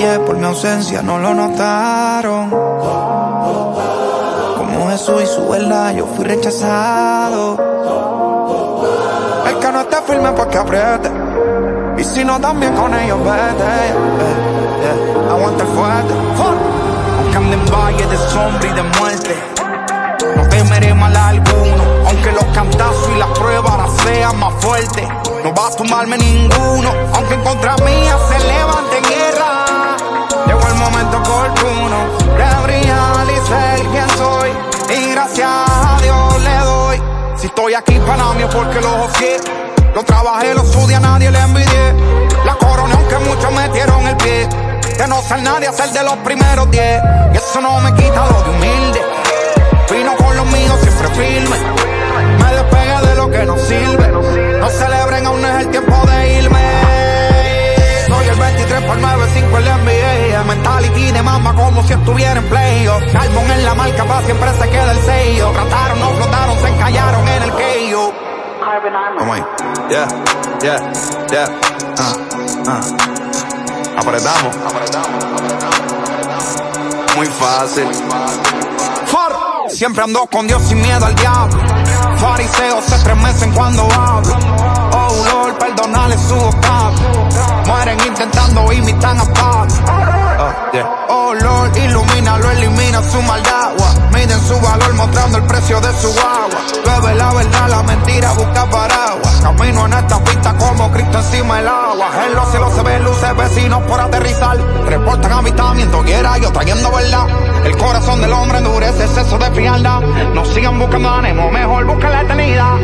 por mi ausencia, no lo notaron. Como Jesús y su verdad, yo fui rechazado. El que no esté firme, pues que apriete. Y si no, también con ellos vete. El fuerte. Aunque ande en valle de sombra y de muerte. No temeré mal a alguno. Aunque los cantazos y las pruebas ahora sean más fuertes. No va a tomarme ninguno. Aunque en contra mía se levante guerra. Estoy aquí para mí porque lo ofié. Lo trabajé, lo estudié, a nadie le envidié. La corona aunque muchos metieron el pie. De no ser nadie, a ser de los primeros diez. Y eso no me quita lo de humilde. Vino con los míos siempre firme. Me despegué de lo que no sirve. No celebren, aún es el tiempo de irme. Soy el 23 por 95 en la NBA. Mentality de mama como si estuviera en playoff. Carbon en la marca, pa' siempre se Vamos ahí. Yeah, yeah, yeah. Ah, ah. Apretamos. Muy fácil. Far. Siempre ando con Dios sin miedo al diablo. Fariseos se estremecen cuando hablo. Oh Lord, perdonale su vocablo. Mueren intentando imitar a Pablo. Oh, yeah. oh Lord, ilumínalo, elimina su maldad. Miden su valor mostrando el precio de su agua. Guerra, yo trayendo verdad. El corazón del hombre endurece, exceso de frialdad. No sigan buscando ánimo, mejor busca la eternidad.